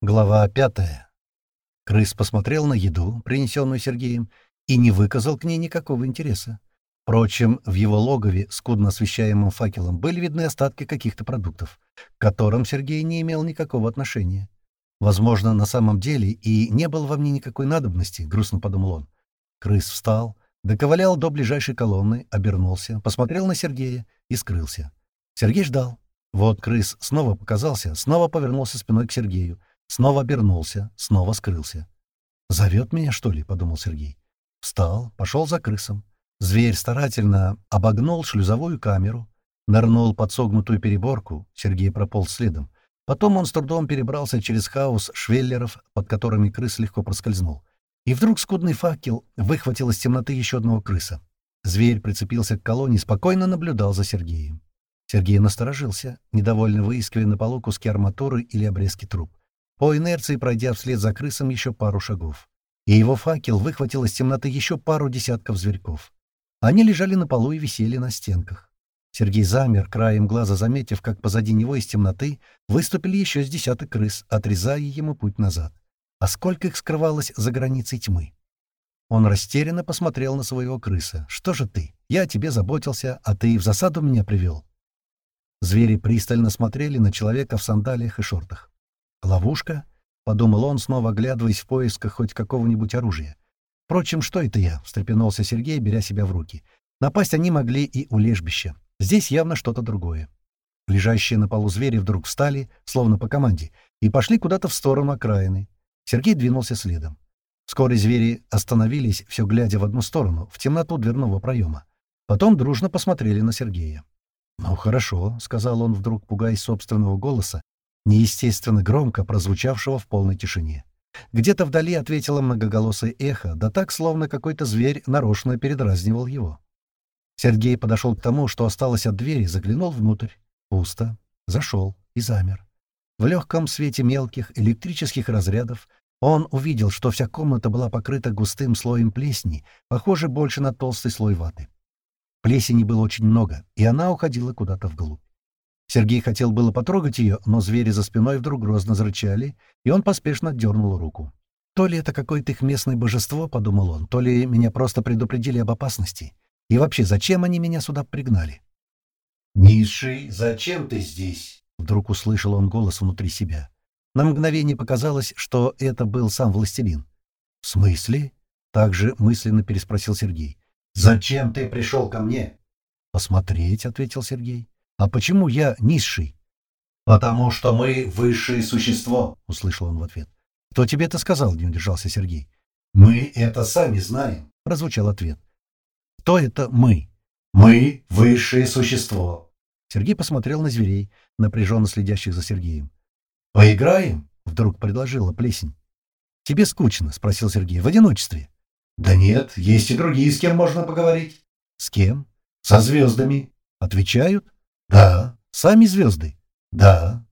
Глава пятая. Крыс посмотрел на еду, принесенную Сергеем, и не выказал к ней никакого интереса. Впрочем, в его логове, скудно освещаемым факелом, были видны остатки каких-то продуктов, к которым Сергей не имел никакого отношения. Возможно, на самом деле и не было во мне никакой надобности, грустно подумал он. Крыс встал, доковылял до ближайшей колонны, обернулся, посмотрел на Сергея и скрылся. Сергей ждал. Вот крыс снова показался, снова повернулся спиной к Сергею, Снова обернулся, снова скрылся. «Зовет меня, что ли?» — подумал Сергей. Встал, пошел за крысом. Зверь старательно обогнул шлюзовую камеру, нырнул под согнутую переборку, Сергей прополз следом. Потом он с трудом перебрался через хаос швеллеров, под которыми крыс легко проскользнул. И вдруг скудный факел выхватил из темноты еще одного крыса. Зверь прицепился к колонне спокойно наблюдал за Сергеем. Сергей насторожился, недовольно выискивая на полу куски арматуры или обрезки труб по инерции пройдя вслед за крысом еще пару шагов. И его факел выхватил из темноты еще пару десятков зверьков. Они лежали на полу и висели на стенках. Сергей замер, краем глаза заметив, как позади него из темноты выступили еще с десяток крыс, отрезая ему путь назад. А сколько их скрывалось за границей тьмы? Он растерянно посмотрел на своего крыса. «Что же ты? Я о тебе заботился, а ты в засаду меня привел». Звери пристально смотрели на человека в сандалиях и шортах. «Ловушка?» — подумал он, снова оглядываясь в поисках хоть какого-нибудь оружия. «Впрочем, что это я?» — встрепенулся Сергей, беря себя в руки. «Напасть они могли и у лежбища. Здесь явно что-то другое». Лежащие на полу звери вдруг встали, словно по команде, и пошли куда-то в сторону окраины. Сергей двинулся следом. Вскоре звери остановились, все глядя в одну сторону, в темноту дверного проема. Потом дружно посмотрели на Сергея. «Ну, хорошо», — сказал он вдруг, пугаясь собственного голоса, неестественно громко прозвучавшего в полной тишине. Где-то вдали ответило многоголосое эхо, да так, словно какой-то зверь нарочно передразнивал его. Сергей подошел к тому, что осталось от двери, заглянул внутрь. Пусто. Зашел и замер. В легком свете мелких электрических разрядов он увидел, что вся комната была покрыта густым слоем плесени, похоже больше на толстый слой ваты. Плесени было очень много, и она уходила куда-то вглубь. Сергей хотел было потрогать ее, но звери за спиной вдруг грозно зарычали, и он поспешно дернул руку. «То ли это какое-то их местное божество», — подумал он, — «то ли меня просто предупредили об опасности. И вообще, зачем они меня сюда пригнали?» «Низший, зачем ты здесь?» — вдруг услышал он голос внутри себя. На мгновение показалось, что это был сам властелин. «В смысле?» — также мысленно переспросил Сергей. «Зачем ты пришел ко мне?» «Посмотреть», — ответил Сергей. «А почему я низший?» «Потому что мы высшее существо», — услышал он в ответ. «Кто тебе это сказал?» — не удержался Сергей. «Мы это сами знаем», — прозвучал ответ. «Кто это мы?» «Мы — высшее существо». Сергей посмотрел на зверей, напряженно следящих за Сергеем. «Поиграем?» — вдруг предложила плесень. «Тебе скучно?» — спросил Сергей. «В одиночестве?» «Да нет, есть и другие, с кем можно поговорить». «С кем?» «Со звездами». «Отвечают?» Да. Сами звезды? Да.